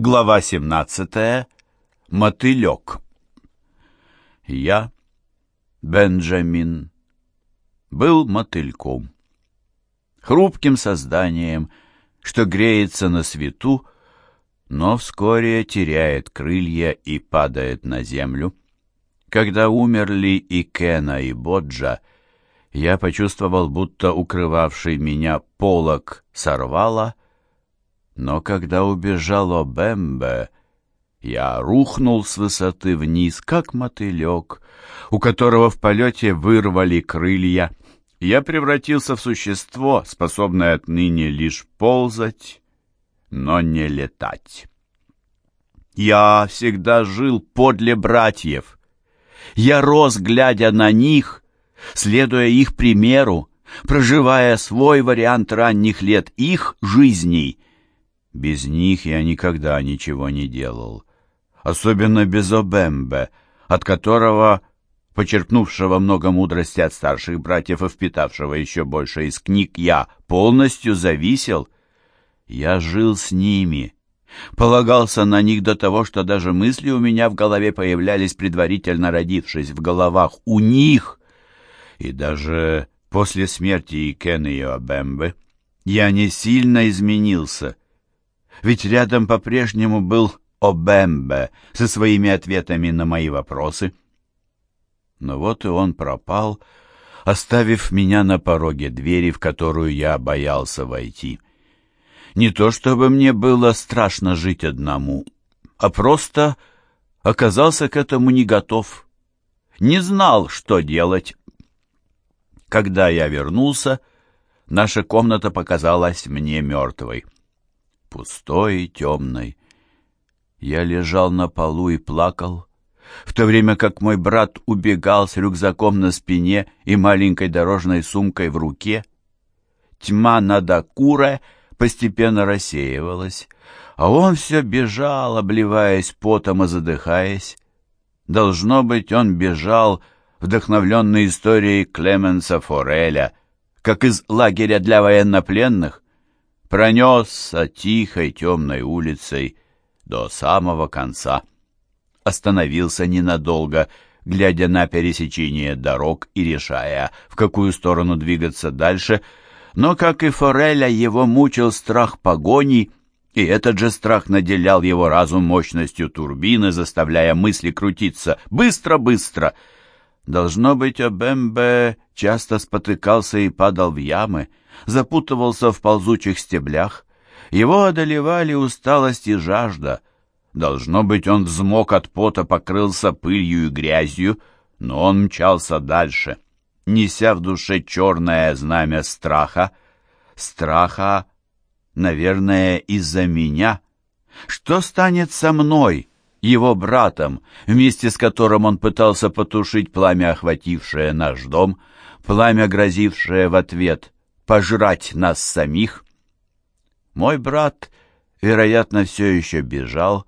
Глава 17. Мотылек. Я, Бенджамин, был мотыльком. Хрупким созданием, что греется на свету, но вскоре теряет крылья и падает на землю. Когда умерли и Кена, и Боджа, я почувствовал, будто укрывавший меня полог сорвало, но когда убежал Обембе, я рухнул с высоты вниз, как мотылек, у которого в полете вырвали крылья. Я превратился в существо, способное отныне лишь ползать, но не летать. Я всегда жил подле братьев. Я рос, глядя на них, следуя их примеру, проживая свой вариант ранних лет их жизней — без них я никогда ничего не делал. Особенно без Обембе, от которого, почерпнувшего много мудрости от старших братьев и впитавшего еще больше из книг, я полностью зависел. Я жил с ними, полагался на них до того, что даже мысли у меня в голове появлялись, предварительно родившись в головах у них. И даже после смерти Икены и Обембе я не сильно изменился — ведь рядом по-прежнему был Обембе со своими ответами на мои вопросы. Но вот и он пропал, оставив меня на пороге двери, в которую я боялся войти. Не то чтобы мне было страшно жить одному, а просто оказался к этому не готов. Не знал, что делать. Когда я вернулся, наша комната показалась мне мертвой пустой и темной. Я лежал на полу и плакал, в то время как мой брат убегал с рюкзаком на спине и маленькой дорожной сумкой в руке. Тьма над Акуре постепенно рассеивалась, а он все бежал, обливаясь потом и задыхаясь. Должно быть, он бежал, вдохновленный историей Клеменса Фореля, как из лагеря для военнопленных, пронесся тихой темной улицей до самого конца. Остановился ненадолго, глядя на пересечение дорог и решая, в какую сторону двигаться дальше, но, как и Фореля, его мучил страх погони, и этот же страх наделял его разум мощностью турбины, заставляя мысли крутиться «быстро-быстро». Должно быть, Обембе часто спотыкался и падал в ямы, запутывался в ползучих стеблях. Его одолевали усталость и жажда. Должно быть, он взмок от пота, покрылся пылью и грязью, но он мчался дальше, неся в душе черное знамя страха. Страха, наверное, из-за меня. Что станет со мной, его братом, вместе с которым он пытался потушить пламя, охватившее наш дом, пламя, грозившее в ответ пожрать нас самих. Мой брат, вероятно, все еще бежал,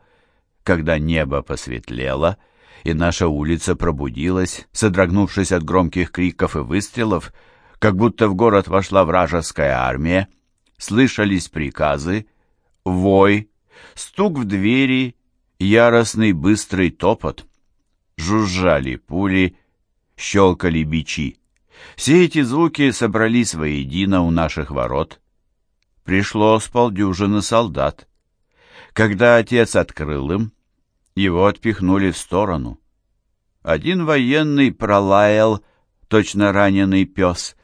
когда небо посветлело, и наша улица пробудилась, содрогнувшись от громких криков и выстрелов, как будто в город вошла вражеская армия. Слышались приказы, вой, стук в двери, яростный быстрый топот. Жужжали пули, щелкали бичи. Все эти звуки собрались воедино у наших ворот. Пришло с полдюжины солдат. Когда отец открыл им, его отпихнули в сторону. Один военный пролаял, точно раненый пес.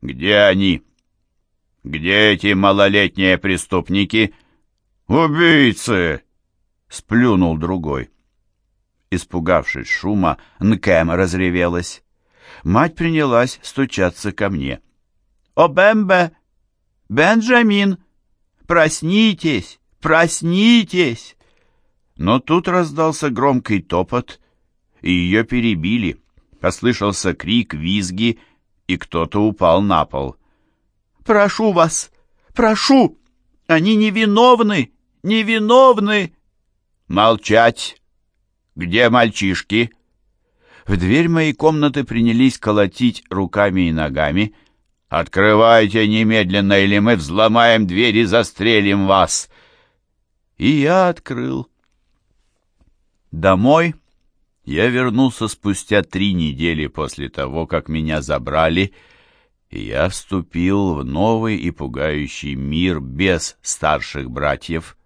«Где они? Где эти малолетние преступники?» «Убийцы!» — сплюнул другой. Испугавшись шума, Нкэм разревелась мать принялась стучаться ко мне. «О, Бэмбе! Бенджамин! Проснитесь! Проснитесь!» Но тут раздался громкий топот, и ее перебили. Послышался крик, визги, и кто-то упал на пол. «Прошу вас! Прошу! Они невиновны! Невиновны!» «Молчать! Где мальчишки?» В дверь моей комнаты принялись колотить руками и ногами. «Открывайте немедленно, или мы взломаем дверь и застрелим вас!» И я открыл. Домой я вернулся спустя три недели после того, как меня забрали, и я вступил в новый и пугающий мир без старших братьев.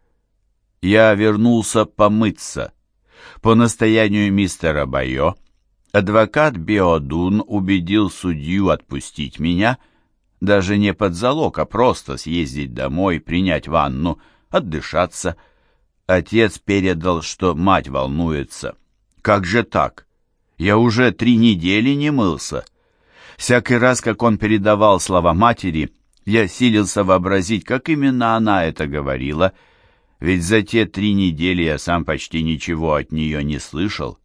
Я вернулся помыться. По настоянию мистера Байо адвокат Биодун убедил судью отпустить меня, даже не под залог, а просто съездить домой, принять ванну, отдышаться. Отец передал, что мать волнуется. Как же так? Я уже три недели не мылся. Всякий раз, как он передавал слова матери, я силился вообразить, как именно она это говорила, ведь за те три недели я сам почти ничего от нее не слышал.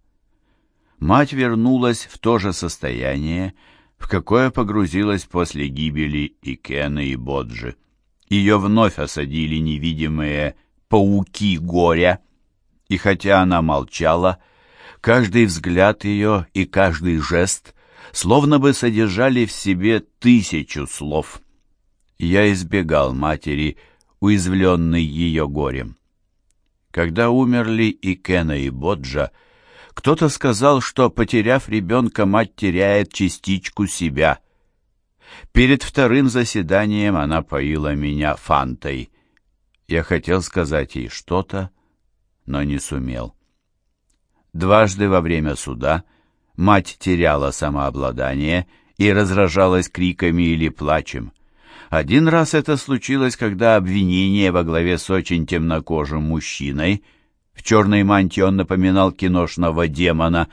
Мать вернулась в то же состояние, в какое погрузилась после гибели и Кена, и Боджи. Ее вновь осадили невидимые пауки горя, и хотя она молчала, каждый взгляд ее и каждый жест словно бы содержали в себе тысячу слов. Я избегал матери, уязвленный ее горем. Когда умерли и Кена, и Боджа, кто-то сказал, что, потеряв ребенка, мать теряет частичку себя. Перед вторым заседанием она поила меня фантой. Я хотел сказать ей что-то, но не сумел. Дважды во время суда мать теряла самообладание и разражалась криками или плачем. Один раз это случилось, когда обвинение во главе с очень темнокожим мужчиной — в черной мантии он напоминал киношного демона,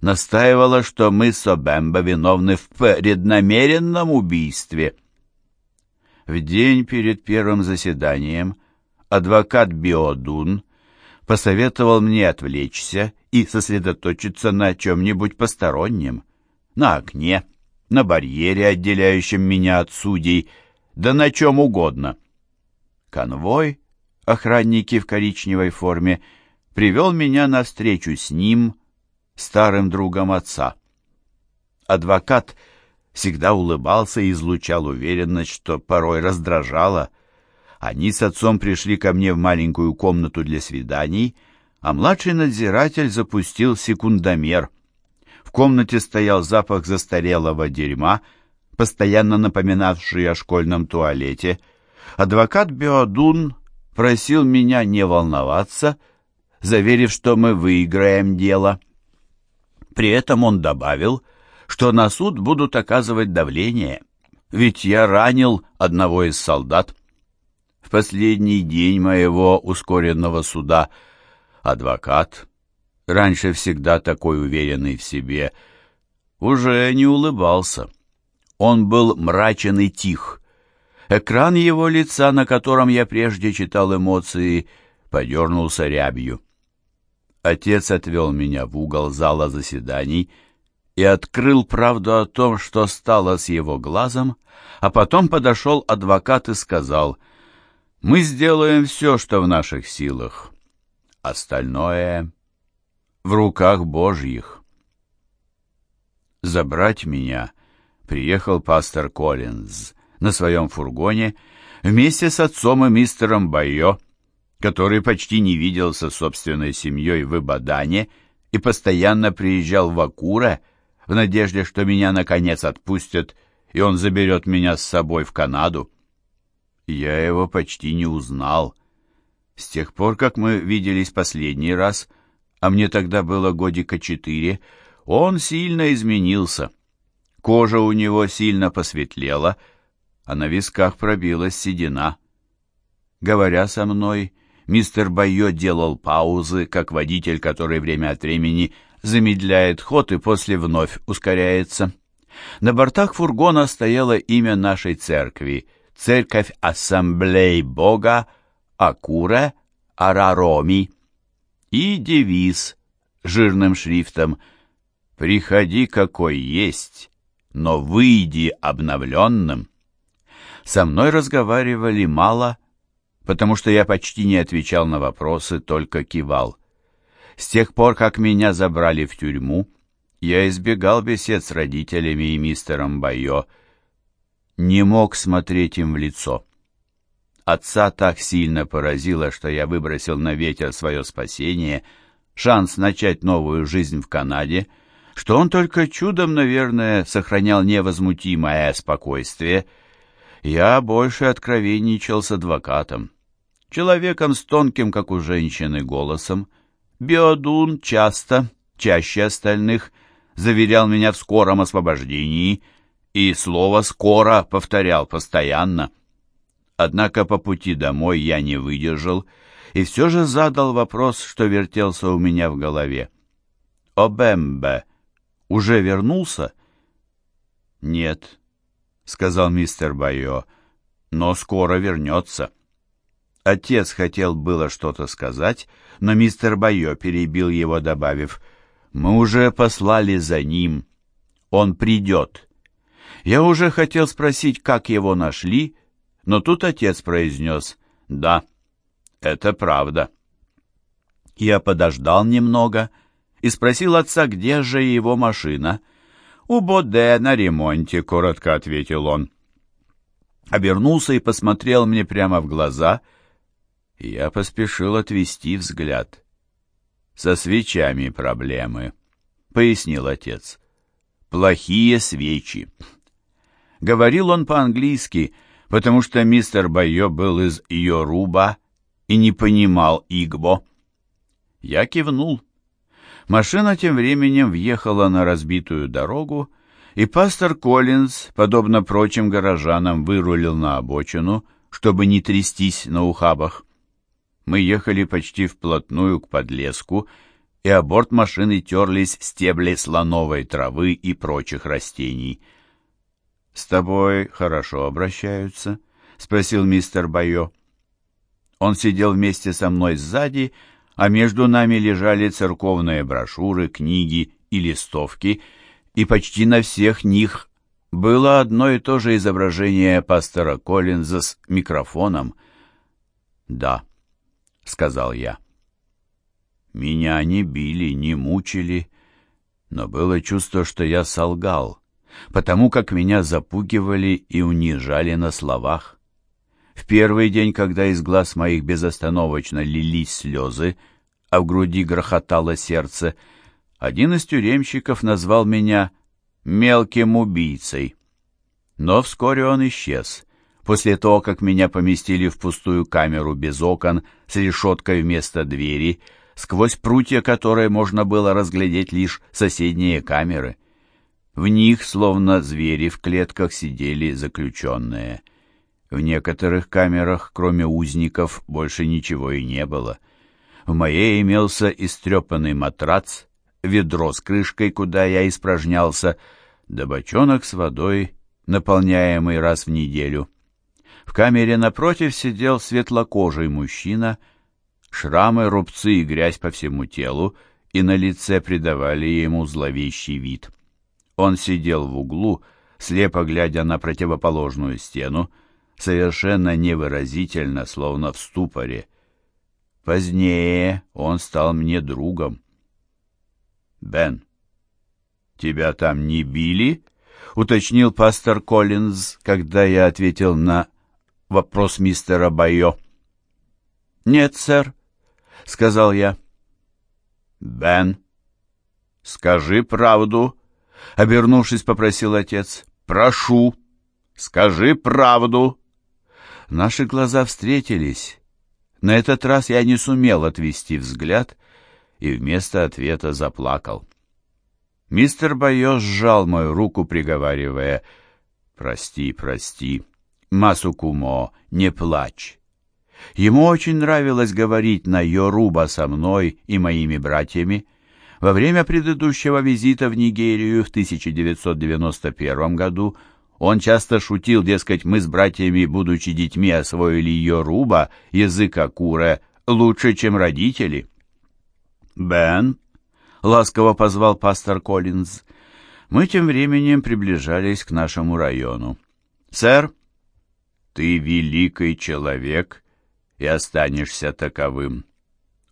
настаивала, что мы с Обембо виновны в преднамеренном убийстве. В день перед первым заседанием адвокат Биодун посоветовал мне отвлечься и сосредоточиться на чем-нибудь постороннем, на окне, на барьере, отделяющем меня от судей, да на чем угодно. Конвой, охранники в коричневой форме — привел меня на встречу с ним, старым другом отца. Адвокат всегда улыбался и излучал уверенность, что порой раздражало. Они с отцом пришли ко мне в маленькую комнату для свиданий, а младший надзиратель запустил секундомер. В комнате стоял запах застарелого дерьма, постоянно напоминавший о школьном туалете. Адвокат Биодун просил меня не волноваться, заверив, что мы выиграем дело. При этом он добавил, что на суд будут оказывать давление, ведь я ранил одного из солдат. В последний день моего ускоренного суда адвокат, раньше всегда такой уверенный в себе, уже не улыбался. Он был мрачен и тих. Экран его лица, на котором я прежде читал эмоции, подернулся рябью. Отец отвел меня в угол зала заседаний и открыл правду о том, что стало с его глазом, а потом подошел адвокат и сказал, «Мы сделаем все, что в наших силах. Остальное в руках Божьих». Забрать меня приехал пастор Коллинз на своем фургоне вместе с отцом и мистером Байо, который почти не виделся с собственной семьей в Ибадане и постоянно приезжал в Акура в надежде, что меня наконец отпустят, и он заберет меня с собой в Канаду. Я его почти не узнал. С тех пор, как мы виделись последний раз, а мне тогда было годика четыре, он сильно изменился. Кожа у него сильно посветлела, а на висках пробилась седина. Говоря со мной, Мистер Байо делал паузы, как водитель, который время от времени замедляет ход и после вновь ускоряется. На бортах фургона стояло имя нашей церкви — Церковь Ассамблей Бога Акуре Арароми и девиз жирным шрифтом «Приходи, какой есть, но выйди обновленным». Со мной разговаривали мало потому что я почти не отвечал на вопросы, только кивал. С тех пор, как меня забрали в тюрьму, я избегал бесед с родителями и мистером Байо, не мог смотреть им в лицо. Отца так сильно поразило, что я выбросил на ветер свое спасение, шанс начать новую жизнь в Канаде, что он только чудом, наверное, сохранял невозмутимое спокойствие. Я больше откровенничал с адвокатом, человеком с тонким, как у женщины, голосом. Биодун часто, чаще остальных, заверял меня в скором освобождении и слово «скоро» повторял постоянно. Однако по пути домой я не выдержал и все же задал вопрос, что вертелся у меня в голове. «Обембе уже вернулся?» «Нет», — сказал мистер Байо, — «но скоро вернется». Отец хотел было что-то сказать, но мистер Байо перебил его, добавив, «Мы уже послали за ним. Он придет». Я уже хотел спросить, как его нашли, — но тут отец произнес «Да, это правда». Я подождал немного и спросил отца, где же его машина. «У Боде на ремонте», — коротко ответил он. Обернулся и посмотрел мне прямо в глаза, я поспешил отвести взгляд. «Со свечами проблемы», — пояснил отец. «Плохие свечи». Говорил он по-английски — потому что мистер Байо был из Йоруба и не понимал Игбо. Я кивнул. Машина тем временем въехала на разбитую дорогу, и пастор Коллинз, подобно прочим горожанам, вырулил на обочину, чтобы не трястись на ухабах. Мы ехали почти вплотную к подлеску, и о борт машины терлись стебли слоновой травы и прочих растений — «С тобой хорошо обращаются?» — спросил мистер Байо. Он сидел вместе со мной сзади, а между нами лежали церковные брошюры, книги и листовки, и почти на всех них было одно и то же изображение пастора Коллинза с микрофоном. «Да», — сказал я. Меня не били, не мучили, но было чувство, что я солгал потому как меня запугивали и унижали на словах. В первый день, когда из глаз моих безостановочно лились слезы, а в груди грохотало сердце, один из тюремщиков назвал меня «мелким убийцей». Но вскоре он исчез, после того, как меня поместили в пустую камеру без окон с решеткой вместо двери, сквозь прутья которой можно было разглядеть лишь соседние камеры — в них, словно звери в клетках, сидели заключенные. В некоторых камерах, кроме узников, больше ничего и не было. В моей имелся истрепанный матрац, ведро с крышкой, куда я испражнялся, да бочонок с водой, наполняемый раз в неделю. В камере напротив сидел светлокожий мужчина, шрамы, рубцы и грязь по всему телу, и на лице придавали ему зловещий вид. Он сидел в углу, слепо глядя на противоположную стену, совершенно невыразительно, словно в ступоре. Позднее он стал мне другом. «Бен, тебя там не били?» — уточнил пастор Коллинз, когда я ответил на вопрос мистера Байо. «Нет, сэр», — сказал я. «Бен, скажи правду», Обернувшись, попросил отец. «Прошу, скажи правду». Наши глаза встретились. На этот раз я не сумел отвести взгляд и вместо ответа заплакал. Мистер Байо сжал мою руку, приговаривая «Прости, прости, Масукумо, не плачь». Ему очень нравилось говорить на Йоруба со мной и моими братьями, во время предыдущего визита в Нигерию в 1991 году он часто шутил, дескать, мы с братьями, будучи детьми, освоили Йоруба, язык Акуре, лучше, чем родители. «Бен», — ласково позвал пастор Коллинз, — мы тем временем приближались к нашему району. «Сэр, ты великий человек и останешься таковым».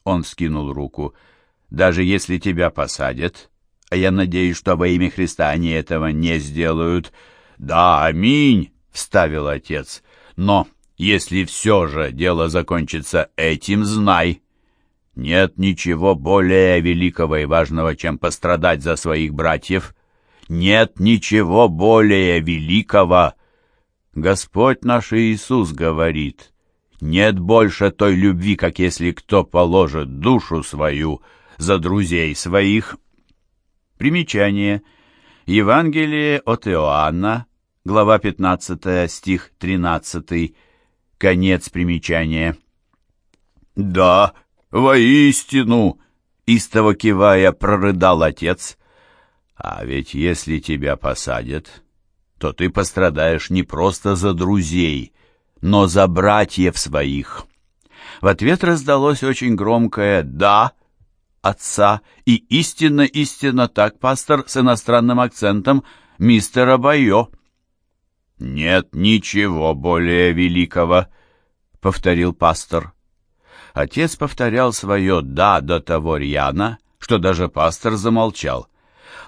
Он вскинул руку — даже если тебя посадят, а я надеюсь, что во имя Христа они этого не сделают. Да, аминь, вставил отец. Но если все же дело закончится этим, знай. Нет ничего более великого и важного, чем пострадать за своих братьев. Нет ничего более великого. Господь наш Иисус говорит, нет больше той любви, как если кто положит душу свою за друзей своих. Примечание. Евангелие от Иоанна, глава 15, стих 13, конец примечания. «Да, воистину!» — истово кивая прорыдал отец. «А ведь если тебя посадят, то ты пострадаешь не просто за друзей, но за братьев своих». В ответ раздалось очень громкое «да», отца, и истинно-истинно так пастор с иностранным акцентом мистера Байо. «Нет ничего более великого», — повторил пастор. Отец повторял свое «да» до того рьяно, что даже пастор замолчал.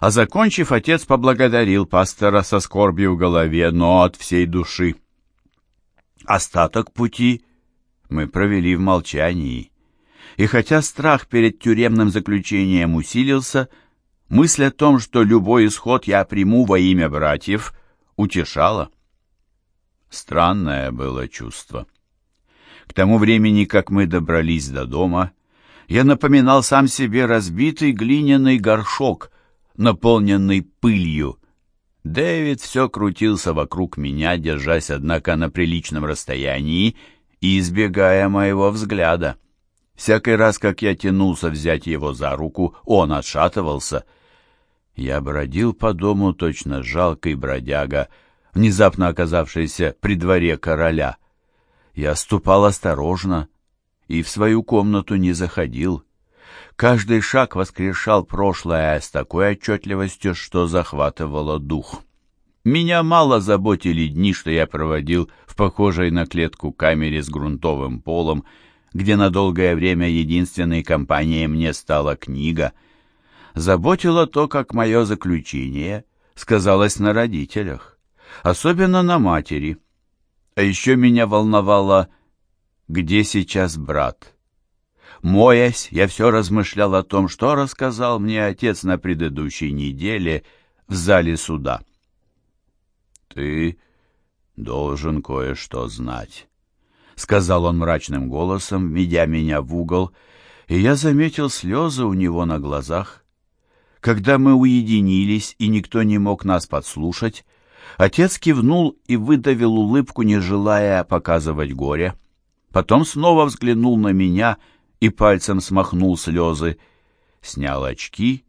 А закончив, отец поблагодарил пастора со скорбью в голове, но от всей души. Остаток пути мы провели в молчании. И хотя страх перед тюремным заключением усилился, мысль о том, что любой исход я приму во имя братьев, утешала. Странное было чувство. К тому времени, как мы добрались до дома, я напоминал сам себе разбитый глиняный горшок, наполненный пылью. Дэвид все крутился вокруг меня, держась, однако, на приличном расстоянии и избегая моего взгляда. Всякий раз, как я тянулся взять его за руку, он отшатывался. Я бродил по дому точно жалкий бродяга, внезапно оказавшийся при дворе короля. Я ступал осторожно и в свою комнату не заходил. Каждый шаг воскрешал прошлое с такой отчетливостью, что захватывало дух. Меня мало заботили дни, что я проводил в похожей на клетку камере с грунтовым полом, где на долгое время единственной компанией мне стала книга, заботило то, как мое заключение сказалось на родителях, особенно на матери. А еще меня волновало, где сейчас брат. Моясь, я все размышлял о том, что рассказал мне отец на предыдущей неделе в зале суда. «Ты должен кое-что знать», — сказал он мрачным голосом, ведя меня в угол, и я заметил слезы у него на глазах. Когда мы уединились, и никто не мог нас подслушать, отец кивнул и выдавил улыбку, не желая показывать горе. Потом снова взглянул на меня и пальцем смахнул слезы, снял очки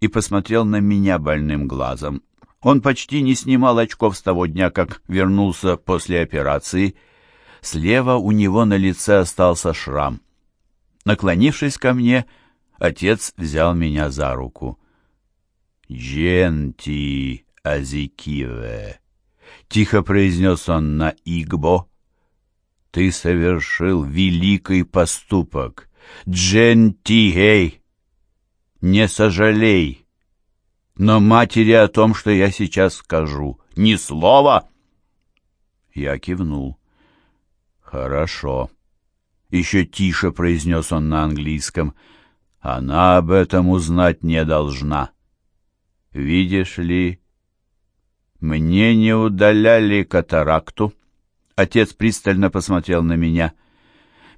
и посмотрел на меня больным глазом. Он почти не снимал очков с того дня, как вернулся после операции — Слева у него на лице остался шрам. Наклонившись ко мне, отец взял меня за руку. «Дженти Азикиве», — тихо произнес он на Игбо, — «ты совершил великий поступок. Джентигей, не сожалей. Но матери о том, что я сейчас скажу, ни слова». Я кивнул. «Хорошо», — еще тише произнес он на английском. «Она об этом узнать не должна. Видишь ли, мне не удаляли катаракту». Отец пристально посмотрел на меня.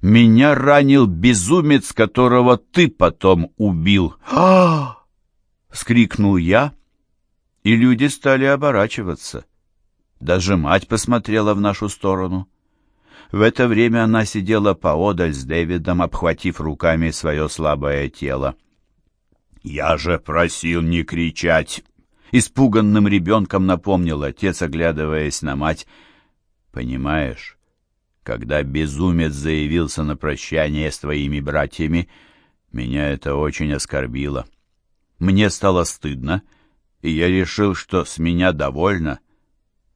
«Меня ранил безумец, которого ты потом убил!» «А!» — скрикнул я, и люди стали оборачиваться. Даже мать посмотрела в нашу сторону. В это время она сидела поодаль с Дэвидом, обхватив руками свое слабое тело. «Я же просил не кричать!» Испуганным ребенком напомнил отец, оглядываясь на мать. «Понимаешь, когда безумец заявился на прощание с твоими братьями, меня это очень оскорбило. Мне стало стыдно, и я решил, что с меня довольно»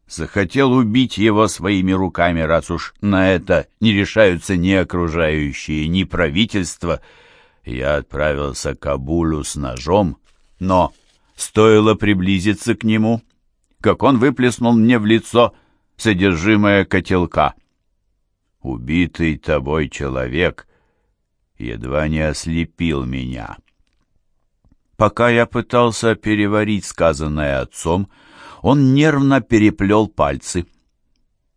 захотел убить его своими руками, раз уж на это не решаются ни окружающие, ни правительство. Я отправился к Кабулу с ножом, но стоило приблизиться к нему, как он выплеснул мне в лицо содержимое котелка. Убитый тобой человек едва не ослепил меня. Пока я пытался переварить сказанное отцом, он нервно переплел пальцы.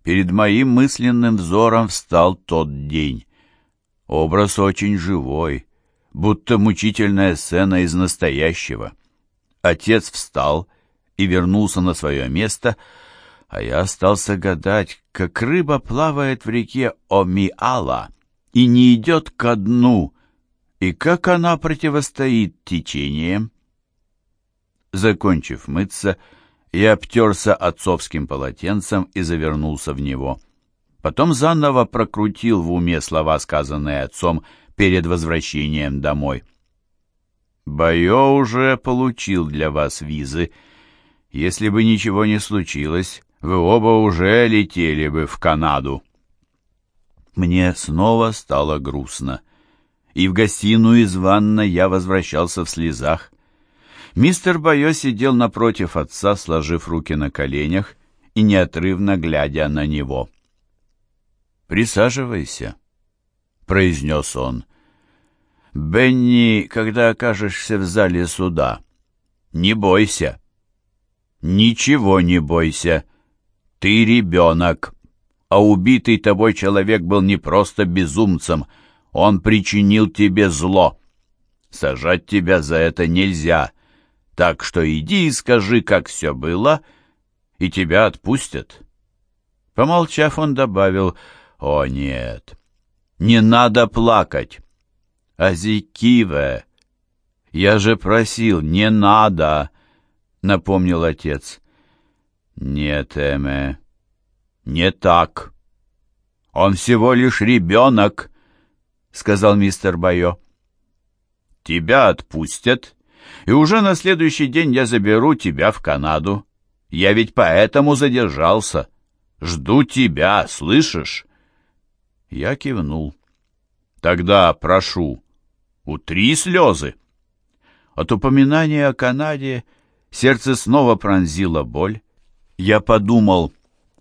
Перед моим мысленным взором встал тот день. Образ очень живой, будто мучительная сцена из настоящего. Отец встал и вернулся на свое место, а я остался гадать, как рыба плавает в реке Омиала и не идет ко дну, и как она противостоит течениям. Закончив мыться, я обтерся отцовским полотенцем и завернулся в него. Потом заново прокрутил в уме слова, сказанные отцом перед возвращением домой. «Байо уже получил для вас визы. Если бы ничего не случилось, вы оба уже летели бы в Канаду». Мне снова стало грустно, и в гостиную из ванной я возвращался в слезах. Мистер Байо сидел напротив отца, сложив руки на коленях и неотрывно глядя на него. «Присаживайся», — произнес он. «Бенни, когда окажешься в зале суда, не бойся. Ничего не бойся. Ты ребенок, а убитый тобой человек был не просто безумцем, он причинил тебе зло. Сажать тебя за это нельзя». Так что иди и скажи, как все было, и тебя отпустят. Помолчав, он добавил, «О, нет, не надо плакать. Азикиве, я же просил, не надо», — напомнил отец. «Нет, Эме, не так. Он всего лишь ребенок», — сказал мистер Байо. «Тебя отпустят, и уже на следующий день я заберу тебя в Канаду. Я ведь поэтому задержался. Жду тебя, слышишь?» Я кивнул. «Тогда прошу, утри слезы». От упоминания о Канаде сердце снова пронзило боль. Я подумал,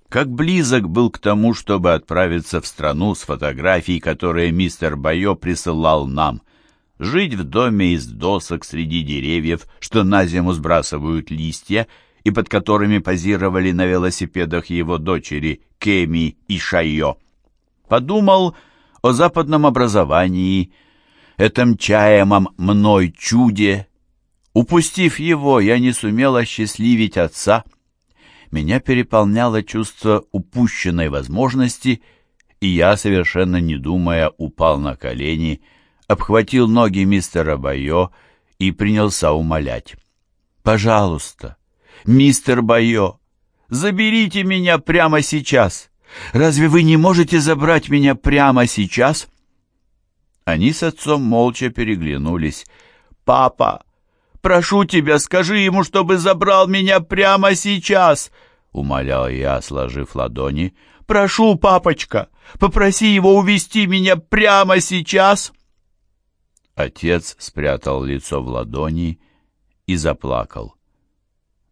как близок был к тому, чтобы отправиться в страну с фотографией, которые мистер Байо присылал нам — жить в доме из досок среди деревьев, что на зиму сбрасывают листья, и под которыми позировали на велосипедах его дочери Кеми и Шайо. Подумал о западном образовании, этом чаемом мной чуде. Упустив его, я не сумел осчастливить отца. Меня переполняло чувство упущенной возможности, и я, совершенно не думая, упал на колени — обхватил ноги мистера Байо и принялся умолять. «Пожалуйста, мистер Байо, заберите меня прямо сейчас. Разве вы не можете забрать меня прямо сейчас?» Они с отцом молча переглянулись. «Папа, прошу тебя, скажи ему, чтобы забрал меня прямо сейчас!» Умолял я, сложив ладони. «Прошу, папочка, попроси его увести меня прямо сейчас!» Отец спрятал лицо в ладони и заплакал.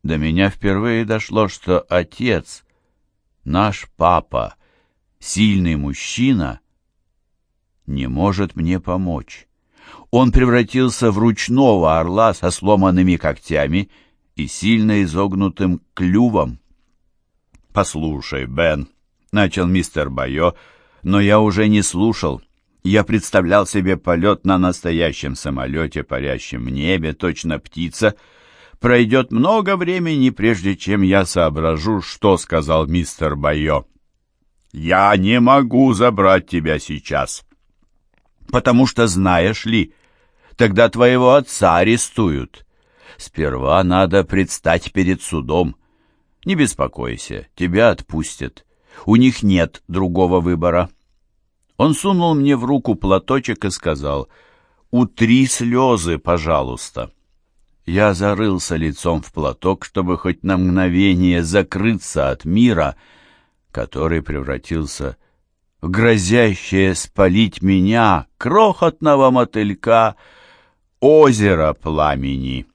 До меня впервые дошло, что отец, наш папа, сильный мужчина, не может мне помочь. Он превратился в ручного орла со сломанными когтями и сильно изогнутым клювом. «Послушай, Бен», — начал мистер Байо, но я уже не слушал. Я представлял себе полет на настоящем самолете, парящем в небе, точно птица. Пройдет много времени, прежде чем я соображу, что сказал мистер Байо. «Я не могу забрать тебя сейчас, потому что, знаешь ли, тогда твоего отца арестуют. Сперва надо предстать перед судом. Не беспокойся, тебя отпустят. У них нет другого выбора». Он сунул мне в руку платочек и сказал, «Утри слезы, пожалуйста». Я зарылся лицом в платок, чтобы хоть на мгновение закрыться от мира, который превратился в грозящее спалить меня, крохотного мотылька, озеро пламени.